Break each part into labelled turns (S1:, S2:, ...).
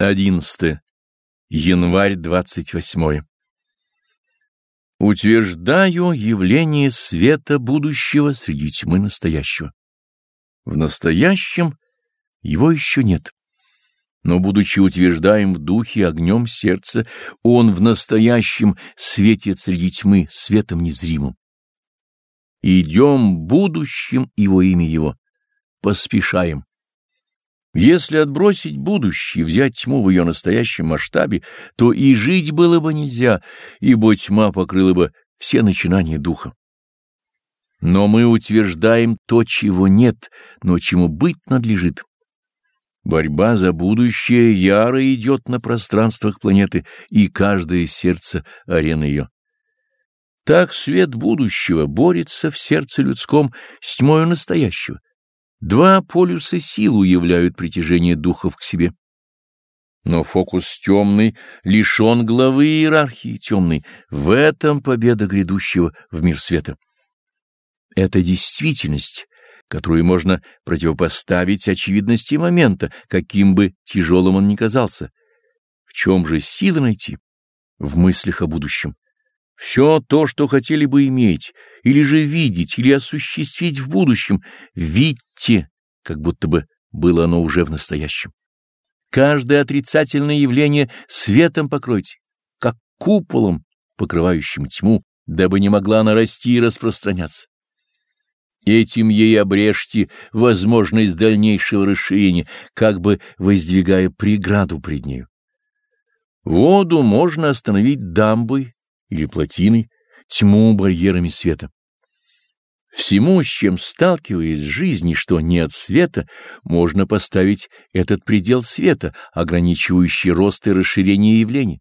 S1: 11. Январь 28. Утверждаю явление света будущего среди тьмы настоящего. В настоящем его еще нет. Но, будучи утверждаем в духе огнем сердца, он в настоящем светит среди тьмы светом незримым. Идем будущим его имя его, поспешаем. Если отбросить будущее, взять тьму в ее настоящем масштабе, то и жить было бы нельзя, ибо тьма покрыла бы все начинания духа. Но мы утверждаем то, чего нет, но чему быть надлежит. Борьба за будущее яро идет на пространствах планеты, и каждое сердце — арена ее. Так свет будущего борется в сердце людском с тьмою настоящего. Два полюса силу являют притяжение духов к себе. Но фокус темный лишен главы иерархии темной. В этом победа грядущего в мир света. Это действительность, которую можно противопоставить очевидности момента, каким бы тяжелым он ни казался. В чем же силы найти? В мыслях о будущем. Все то, что хотели бы иметь, или же видеть, или осуществить в будущем, видьте, как будто бы было оно уже в настоящем. Каждое отрицательное явление светом покройте, как куполом, покрывающим тьму, дабы не могла она расти и распространяться. Этим ей обрежьте возможность дальнейшего расширения, как бы воздвигая преграду пред нею. Воду можно остановить дамбой или плотиной, тьму барьерами света. Всему, с чем сталкиваясь в жизни, что не от света, можно поставить этот предел света, ограничивающий рост и расширение явлений.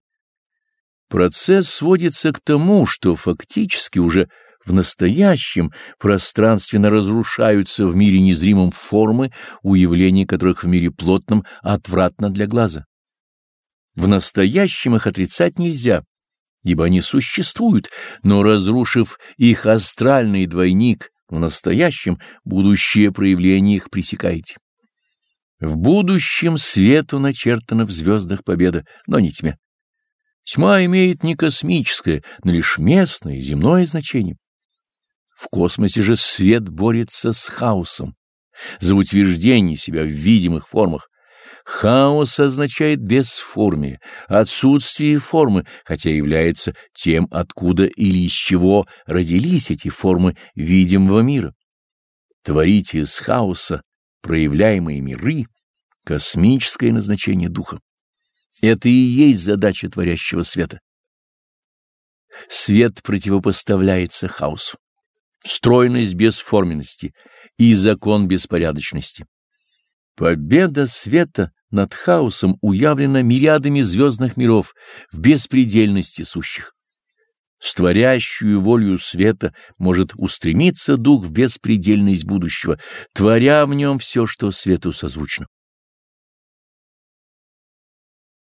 S1: Процесс сводится к тому, что фактически уже в настоящем пространственно разрушаются в мире незримом формы, у явлений которых в мире плотном отвратно для глаза. В настоящем их отрицать нельзя, ибо они существуют, но разрушив их астральный двойник в настоящем, будущее проявление их пресекаете. В будущем свету начертана в звездах победа, но не тьме. Тьма имеет не космическое, но лишь местное, земное значение. В космосе же свет борется с хаосом за утверждение себя в видимых формах, Хаос означает бесформие, отсутствие формы, хотя является тем, откуда или из чего родились эти формы видимого мира. Творите из хаоса проявляемые миры, космическое назначение духа. Это и есть задача творящего света. Свет противопоставляется хаосу. Стройность бесформенности и закон беспорядочности. Победа света над хаосом уявлена мириадами звездных миров в беспредельности сущих. С творящую волю света может устремиться дух в беспредельность будущего, творя в нем все, что свету созвучно.